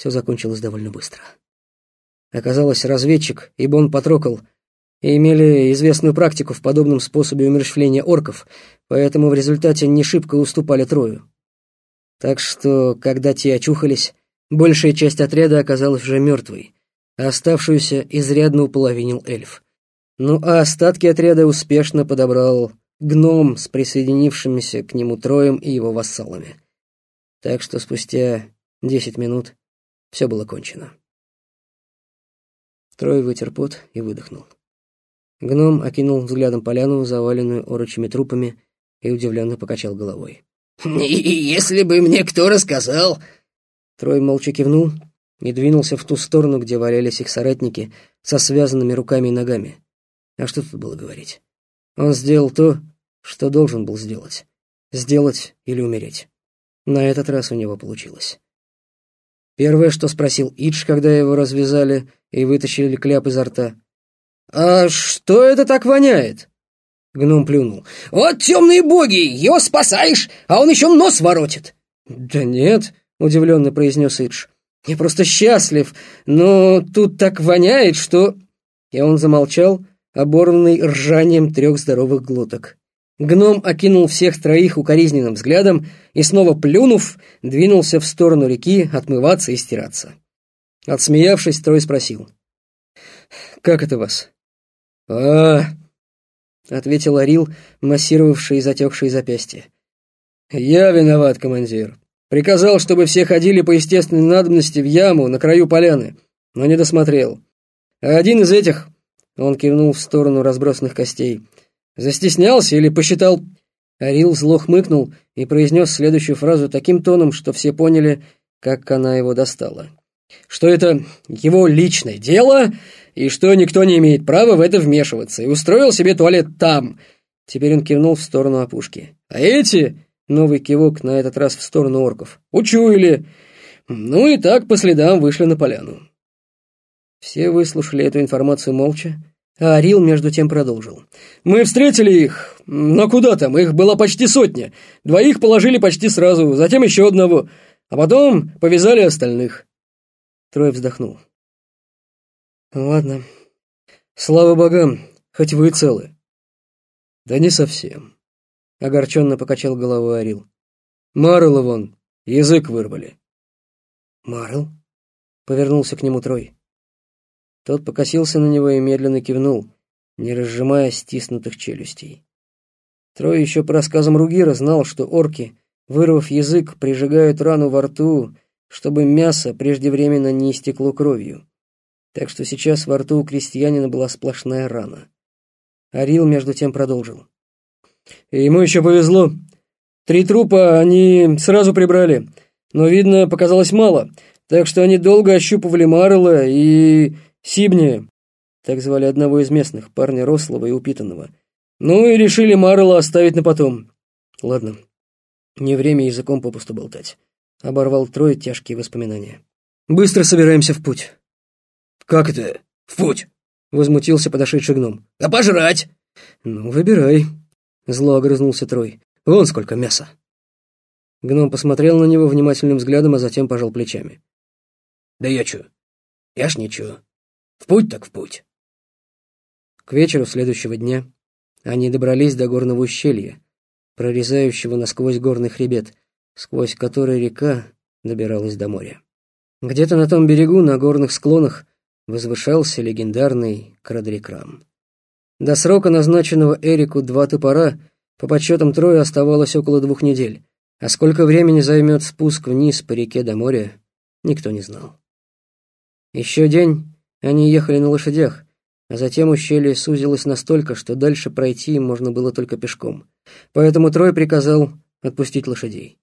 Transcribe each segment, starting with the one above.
все закончилось довольно быстро. Оказалось, разведчик и Бон Патрокол имели известную практику в подобном способе умерщвления орков, поэтому в результате не шибко уступали Трою. Так что, когда те очухались, большая часть отряда оказалась уже мертвой, а оставшуюся изрядно уполовинил эльф. Ну а остатки отряда успешно подобрал гном с присоединившимися к нему троем и его вассалами. Так что спустя десять минут все было кончено. Трой вытер пот и выдохнул. Гном окинул взглядом поляну, заваленную орочими трупами, и удивленно покачал головой. «Если бы мне кто рассказал...» Трой молча кивнул и двинулся в ту сторону, где валялись их соратники со связанными руками и ногами. А что тут было говорить? Он сделал то, что должен был сделать. Сделать или умереть. На этот раз у него получилось. Первое, что спросил Идж, когда его развязали и вытащили кляп изо рта. «А что это так воняет?» Гном плюнул. «Вот темные боги! Его спасаешь, а он еще нос воротит!» «Да нет», — удивленно произнес Идж. «Я просто счастлив, но тут так воняет, что...» И он замолчал, оборванный ржанием трех здоровых глоток. Гном окинул всех троих укоризненным взглядом и, снова плюнув, двинулся в сторону реки отмываться и стираться. Отсмеявшись, Трой спросил. «Как это вас?» «А...» — ответил Орил, массировавший затекшие запястья. «Я виноват, командир. Приказал, чтобы все ходили по естественной надобности в яму на краю поляны, но не досмотрел. А один из этих...» — он кивнул в сторону разбросанных костей — Застеснялся или посчитал...» Арил зло хмыкнул и произнес следующую фразу таким тоном, что все поняли, как она его достала. «Что это его личное дело, и что никто не имеет права в это вмешиваться, и устроил себе туалет там». Теперь он кивнул в сторону опушки. «А эти...» — новый кивок на этот раз в сторону орков. «Учуяли. Ну и так по следам вышли на поляну». Все выслушали эту информацию молча, а Арил между тем продолжил. «Мы встретили их, но куда там, их было почти сотня. Двоих положили почти сразу, затем еще одного, а потом повязали остальных». Трой вздохнул. «Ладно. Слава богам, хоть вы целы». «Да не совсем», — огорченно покачал головой Арил. «Марла вон, язык вырвали». «Марл?» — повернулся к нему Трой. Тот покосился на него и медленно кивнул, не разжимая стиснутых челюстей. Трой еще по рассказам Ругира знал, что орки, вырвав язык, прижигают рану во рту, чтобы мясо преждевременно не истекло кровью. Так что сейчас во рту у крестьянина была сплошная рана. Арил между тем продолжил. И ему еще повезло. Три трупа они сразу прибрали, но, видно, показалось мало, так что они долго ощупывали Марла и Сибни, так звали одного из местных, парня рослого и упитанного. Ну и решили Марла оставить на потом. Ладно, не время языком попусту болтать. Оборвал Трой тяжкие воспоминания. Быстро собираемся в путь. Как это в путь? Возмутился подошедший гном. А пожрать? Ну, выбирай. Зло огрызнулся Трой. Вон сколько мяса. Гном посмотрел на него внимательным взглядом, а затем пожал плечами. Да я чё? Я ж ничего. В путь так в путь. К вечеру следующего дня они добрались до горного ущелья, прорезающего насквозь горный хребет, сквозь который река добиралась до моря. Где-то на том берегу, на горных склонах, возвышался легендарный Крадрикрам. До срока, назначенного Эрику два топора, по подсчетам Троя оставалось около двух недель, а сколько времени займет спуск вниз по реке до моря, никто не знал. Еще день, они ехали на лошадях, а затем ущелье сузилось настолько, что дальше пройти можно было только пешком. Поэтому Трой приказал отпустить лошадей.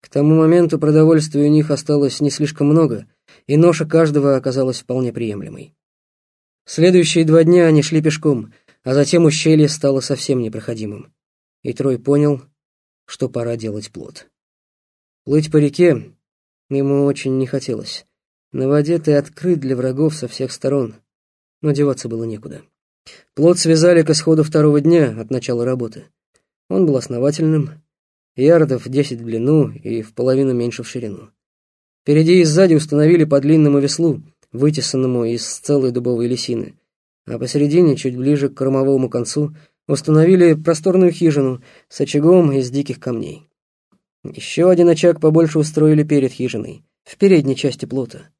К тому моменту продовольствия у них осталось не слишком много, и ноша каждого оказалась вполне приемлемой. Следующие два дня они шли пешком, а затем ущелье стало совсем непроходимым. И Трой понял, что пора делать плод. Плыть по реке ему очень не хотелось. На воде ты открыт для врагов со всех сторон, но деваться было некуда. Плот связали к исходу второго дня от начала работы. Он был основательным, ярдов десять в длину и в половину меньше в ширину. Впереди и сзади установили по длинному веслу, вытесанному из целой дубовой лисины, а посередине, чуть ближе к кормовому концу, установили просторную хижину с очагом из диких камней. Еще один очаг побольше устроили перед хижиной, в передней части плота.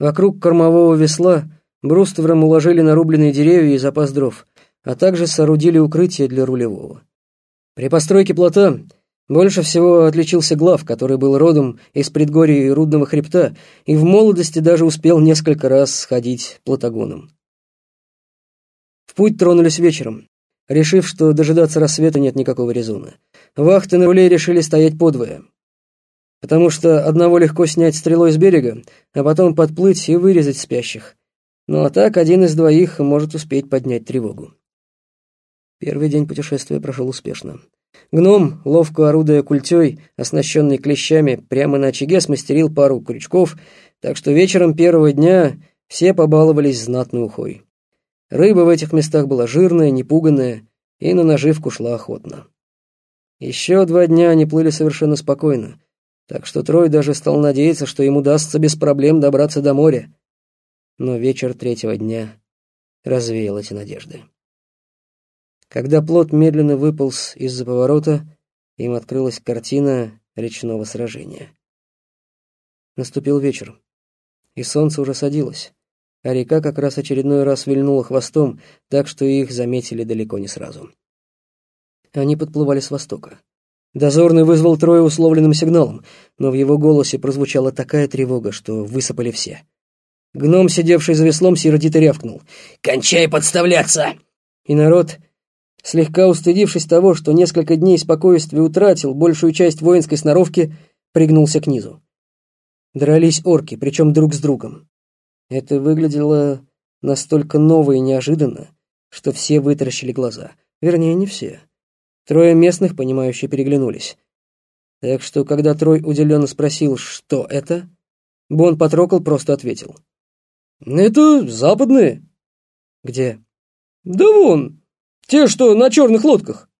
Вокруг кормового весла бруствером уложили нарубленные деревья и запас дров, а также соорудили укрытие для рулевого. При постройке плота больше всего отличился Глав, который был родом из предгорий Рудного хребта и в молодости даже успел несколько раз сходить плотогоном. В путь тронулись вечером, решив, что дожидаться рассвета нет никакого резона. Вахты на руле решили стоять подвое, потому что одного легко снять стрелой с берега, а потом подплыть и вырезать спящих. Ну а так один из двоих может успеть поднять тревогу. Первый день путешествия прошел успешно. Гном, ловко орудуя культей, оснащенный клещами, прямо на очаге смастерил пару крючков, так что вечером первого дня все побаловались знатной ухой. Рыба в этих местах была жирная, непуганная, и на наживку шла охотно. Еще два дня они плыли совершенно спокойно, так что Трой даже стал надеяться, что им удастся без проблем добраться до моря. Но вечер третьего дня развеял эти надежды. Когда плот медленно выполз из-за поворота, им открылась картина речного сражения. Наступил вечер, и солнце уже садилось, а река как раз очередной раз вильнула хвостом, так что их заметили далеко не сразу. Они подплывали с востока. Дозорный вызвал трое условленным сигналом, но в его голосе прозвучала такая тревога, что высыпали все. Гном, сидевший за веслом, сердито рявкнул. «Кончай подставляться!» И народ Слегка устыдившись того, что несколько дней спокойствия утратил большую часть воинской сноровки, пригнулся к низу. Дрались орки, причем друг с другом. Это выглядело настолько ново и неожиданно, что все вытаращили глаза. Вернее, не все. Трое местных, понимающие, переглянулись. Так что, когда Трой удивленно спросил, что это, Бон Патрокол просто ответил. «Это западные». «Где?» «Да вон, те, что на черных лодках».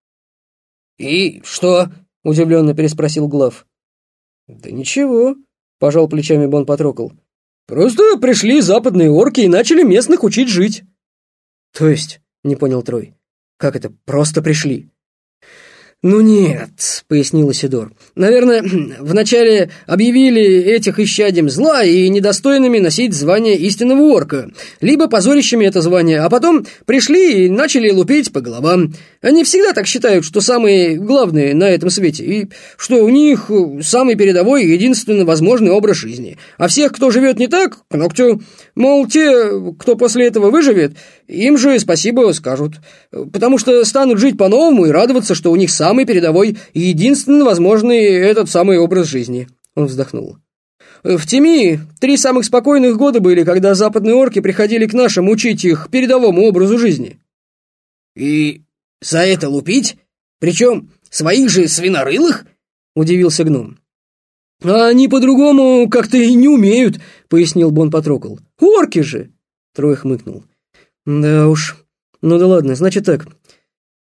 «И что?» — удивленно переспросил Глав. «Да ничего», — пожал плечами Бон Патрокол. «Просто пришли западные орки и начали местных учить жить». «То есть?» — не понял Трой. «Как это просто пришли?» «Ну нет», — пояснил Исидор. «Наверное, вначале объявили этих исчадьем зла и недостойными носить звание истинного орка, либо позорищами это звание, а потом пришли и начали лупить по головам. Они всегда так считают, что самые главные на этом свете, и что у них самый передовой и единственно возможный образ жизни. А всех, кто живет не так, к ногтю. Мол, те, кто после этого выживет, им же спасибо скажут, потому что станут жить по-новому и радоваться, что у них самый передовой и единственно возможный этот самый образ жизни. Он вздохнул. В Тими три самых спокойных года были, когда западные орки приходили к нашим учить их передовому образу жизни. И за это лупить? Причем своих же свинорылых? Удивился гном. «А они по-другому как-то и не умеют», — пояснил Бон Патрокол. «Орки же!» — Трой хмыкнул. Да уж. Ну да ладно, значит так.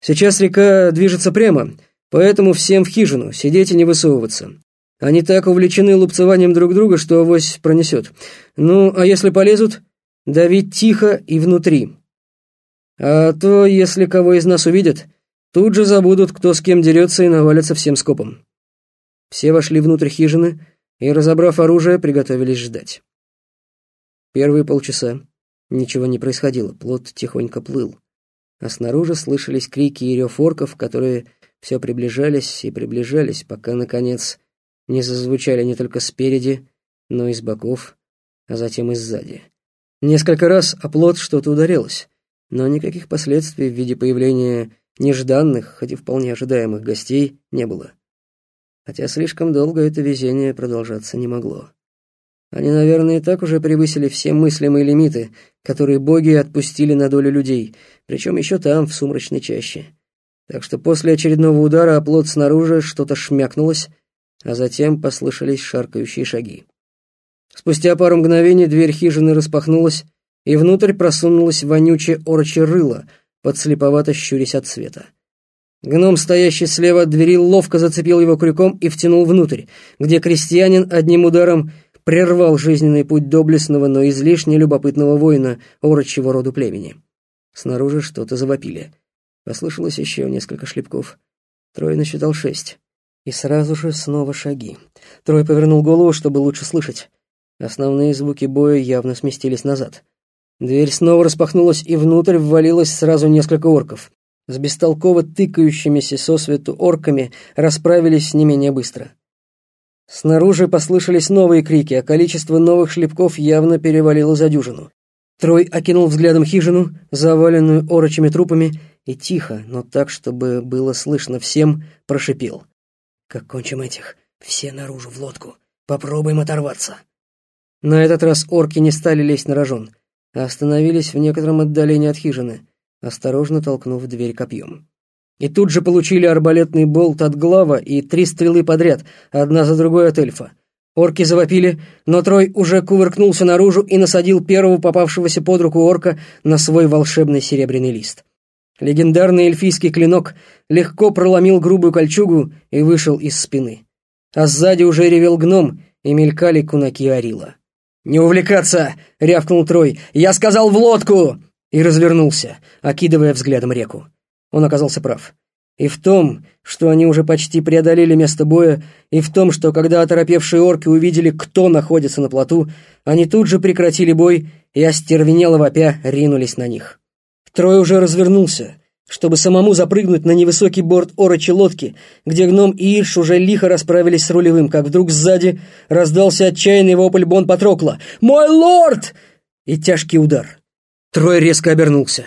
Сейчас река движется прямо, поэтому всем в хижину, сидеть и не высовываться. Они так увлечены лупцеванием друг друга, что авось пронесет. Ну, а если полезут, давить тихо и внутри. А то, если кого из нас увидят, тут же забудут, кто с кем дерется и навалятся всем скопом. Все вошли внутрь хижины и, разобрав оружие, приготовились ждать. Первые полчаса Ничего не происходило, плод тихонько плыл. А снаружи слышались крики и рев орков, которые все приближались и приближались, пока, наконец, не зазвучали не только спереди, но и с боков, а затем и сзади. Несколько раз о плод что-то ударилось, но никаких последствий в виде появления нежданных, хоть и вполне ожидаемых гостей не было. Хотя слишком долго это везение продолжаться не могло. Они, наверное, и так уже превысили все мыслимые лимиты, которые боги отпустили на долю людей, причем еще там, в сумрачной чаще. Так что после очередного удара о плот снаружи что-то шмякнулось, а затем послышались шаркающие шаги. Спустя пару мгновений дверь хижины распахнулась, и внутрь просунулась вонючее орче рыло, подслеповато щурясь от света. Гном, стоящий слева от двери, ловко зацепил его крюком и втянул внутрь, где крестьянин одним ударом прервал жизненный путь доблестного, но излишне любопытного воина орочьего роду племени. Снаружи что-то завопили. Послышалось еще несколько шлепков. Трой насчитал шесть. И сразу же снова шаги. Трой повернул голову, чтобы лучше слышать. Основные звуки боя явно сместились назад. Дверь снова распахнулась, и внутрь ввалилось сразу несколько орков. С бестолково тыкающимися сосвету орками расправились не менее быстро. Снаружи послышались новые крики, а количество новых шлепков явно перевалило за дюжину. Трой окинул взглядом хижину, заваленную орочими трупами, и тихо, но так, чтобы было слышно всем, прошипел. «Как кончим этих? Все наружу в лодку. Попробуем оторваться». На этот раз орки не стали лезть на рожон а остановились в некотором отдалении от хижины, осторожно толкнув дверь копьем. И тут же получили арбалетный болт от глава и три стрелы подряд, одна за другой от эльфа. Орки завопили, но Трой уже кувыркнулся наружу и насадил первого попавшегося под руку орка на свой волшебный серебряный лист. Легендарный эльфийский клинок легко проломил грубую кольчугу и вышел из спины. А сзади уже ревел гном и мелькали кунаки Арила. «Не увлекаться!» — рявкнул Трой. «Я сказал в лодку!» И развернулся, окидывая взглядом реку. Он оказался прав. И в том, что они уже почти преодолели место боя, и в том, что когда оторопевшие орки увидели, кто находится на плоту, они тут же прекратили бой и, остервенело вопя, ринулись на них. Трой уже развернулся, чтобы самому запрыгнуть на невысокий борт орочи лодки, где гном и Ирш уже лихо расправились с рулевым, как вдруг сзади раздался отчаянный вопль Бон Патрокла «Мой лорд!» и тяжкий удар. Трой резко обернулся.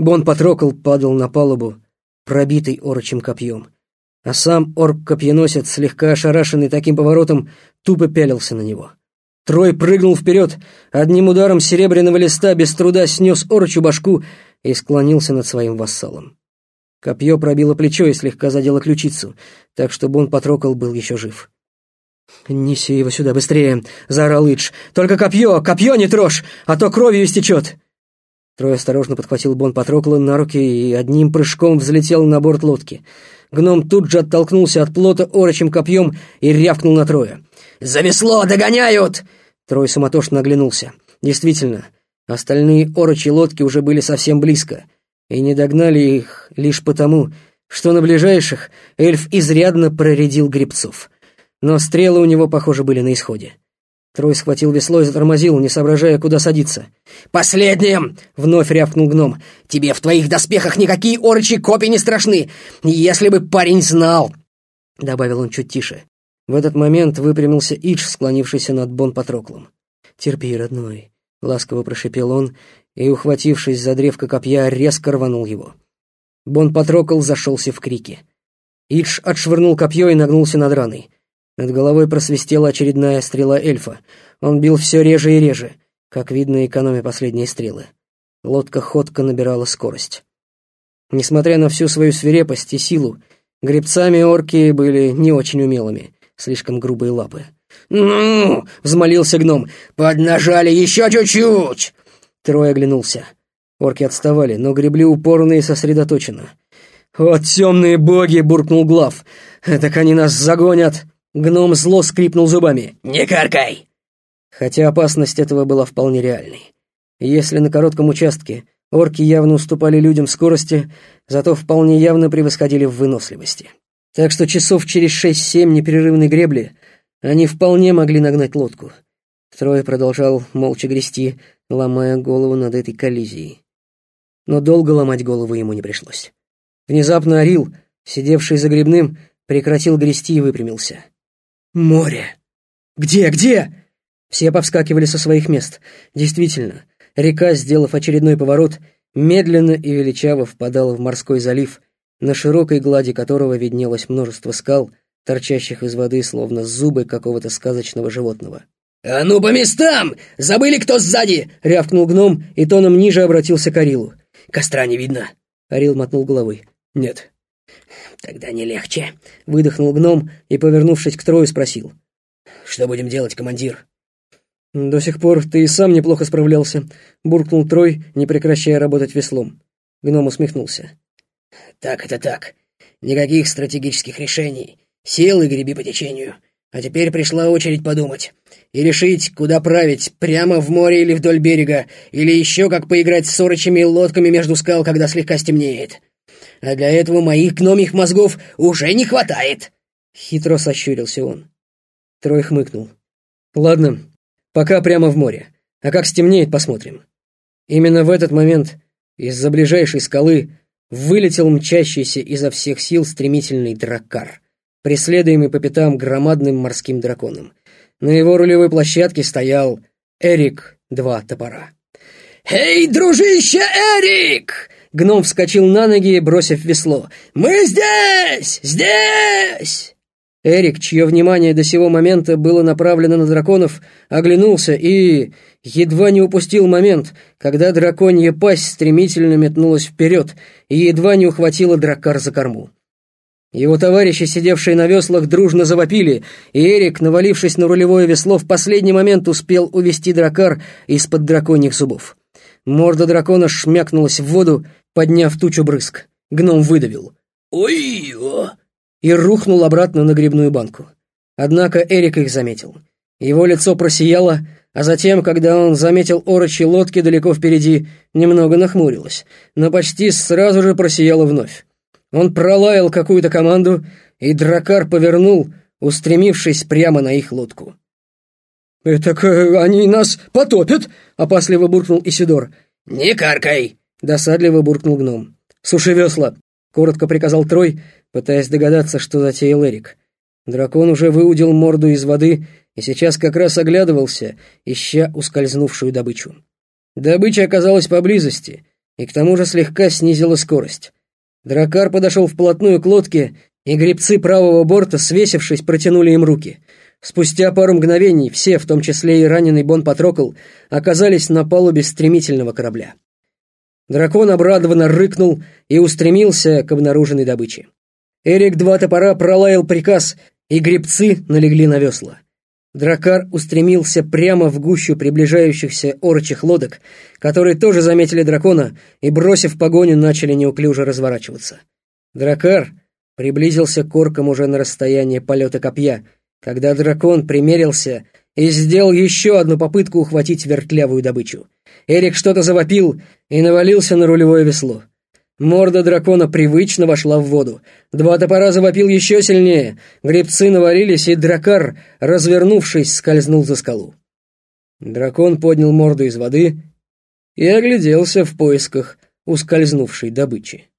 Бон Патрокл падал на палубу, пробитый орочим копьем. А сам орк-копьеносец, слегка ошарашенный таким поворотом, тупо пялился на него. Трой прыгнул вперед, одним ударом серебряного листа без труда снес орочу башку и склонился над своим вассалом. Копье пробило плечо и слегка задело ключицу, так что Бон Патрокол был еще жив. «Неси его сюда быстрее!» — заорал Идж. «Только копье! Копье не трожь, а то кровью истечет!» Трой осторожно подхватил Бон Патрокла на руки и одним прыжком взлетел на борт лодки. Гном тут же оттолкнулся от плота орочим копьем и рявкнул на Троя. «За весло! Догоняют!» Трой суматошно оглянулся. Действительно, Остальные орочи лодки уже были совсем близко, и не догнали их лишь потому, что на ближайших эльф изрядно проредил грибцов. Но стрелы у него, похоже, были на исходе. Трой схватил весло и затормозил, не соображая, куда садиться. «Последним!» — вновь рявкнул гном. «Тебе в твоих доспехах никакие орочи копии не страшны! Если бы парень знал!» Добавил он чуть тише. В этот момент выпрямился Идж, склонившийся над Бон Патроклом. «Терпи, родной. — ласково прошепел он и, ухватившись за древко копья, резко рванул его. Бон потрокал, зашелся в крике. Идж отшвырнул копье и нагнулся над раной. Над головой просвистела очередная стрела эльфа. Он бил все реже и реже, как видно, экономя последние стрелы. Лодка ходко набирала скорость. Несмотря на всю свою свирепость и силу, гребцами орки были не очень умелыми, слишком грубые лапы. «Ну!» — взмолился гном. «Поднажали еще чуть-чуть!» Трой оглянулся. Орки отставали, но гребли упорно и сосредоточенно. «Вот темные боги!» — буркнул Глав. «Так они нас загонят!» Гном зло скрипнул зубами. «Не каркай!» Хотя опасность этого была вполне реальной. Если на коротком участке орки явно уступали людям в скорости, зато вполне явно превосходили в выносливости. Так что часов через шесть-семь непрерывной гребли они вполне могли нагнать лодку. Трой продолжал молча грести, ломая голову над этой коллизией. Но долго ломать голову ему не пришлось. Внезапно Орил, сидевший за грибным, прекратил грести и выпрямился. «Море! Где, где?» Все повскакивали со своих мест. Действительно, река, сделав очередной поворот, медленно и величаво впадала в морской залив, на широкой глади которого виднелось множество скал, торчащих из воды, словно зубы какого-то сказочного животного. «А ну по местам! Забыли, кто сзади!» — рявкнул гном и тоном ниже обратился к Арилу. «Костра не видно!» — Арил мотнул головой. «Нет». «Тогда не легче», — выдохнул гном и, повернувшись к Трою, спросил. «Что будем делать, командир?» «До сих пор ты и сам неплохо справлялся», — буркнул Трой, не прекращая работать веслом. Гном усмехнулся. «Так это так. Никаких стратегических решений. Сел и греби по течению. А теперь пришла очередь подумать. и решить, куда править, прямо в море или вдоль берега, или еще как поиграть с сорочами и лодками между скал, когда слегка стемнеет. А для этого моих гномих мозгов уже не хватает!» Хитро сощурился он. Трой хмыкнул. «Ладно, пока прямо в море. А как стемнеет, посмотрим». Именно в этот момент из-за ближайшей скалы вылетел мчащийся изо всех сил стремительный драккар, преследуемый по пятам громадным морским драконом. На его рулевой площадке стоял Эрик два топора. «Эй, дружище Эрик!» Гном вскочил на ноги, бросив весло. «Мы здесь! Здесь!» Эрик, чье внимание до сего момента было направлено на драконов, оглянулся и едва не упустил момент, когда драконья пасть стремительно метнулась вперед и едва не ухватила драккар за корму. Его товарищи, сидевшие на веслах, дружно завопили, и Эрик, навалившись на рулевое весло, в последний момент успел увести дракар из-под драконьих зубов. Морда дракона шмякнулась в воду, подняв тучу брызг. Гном выдавил. «Ой-ё!» и рухнул обратно на грибную банку. Однако Эрик их заметил. Его лицо просияло, а затем, когда он заметил орочи лодки далеко впереди, немного нахмурилось, но почти сразу же просияло вновь. Он пролаял какую-то команду, и дракар повернул, устремившись прямо на их лодку. «Так они нас потопят!» — опасливо буркнул Исидор. «Не каркай!» — досадливо буркнул гном. «Суши весла!» — коротко приказал Трой, пытаясь догадаться, что затеял Эрик. Дракон уже выудил морду из воды и сейчас как раз оглядывался, ища ускользнувшую добычу. Добыча оказалась поблизости и к тому же слегка снизила скорость. Дракар подошел вплотную к лодке, и гребцы правого борта, свесившись, протянули им руки. Спустя пару мгновений все, в том числе и раненый Бон Патрокл, оказались на палубе стремительного корабля. Дракон обрадованно рыкнул и устремился к обнаруженной добыче. Эрик два топора пролаял приказ, и гребцы налегли на весла. Дракар устремился прямо в гущу приближающихся орочих лодок, которые тоже заметили дракона и, бросив погоню, начали неуклюже разворачиваться. Дракар приблизился к оркам уже на расстояние полета копья, когда дракон примерился и сделал еще одну попытку ухватить вертлявую добычу. Эрик что-то завопил и навалился на рулевое весло. Морда дракона привычно вошла в воду. Два топора завопил еще сильнее. Гребцы навалились, и дракар, развернувшись, скользнул за скалу. Дракон поднял морду из воды и огляделся в поисках ускользнувшей добычи.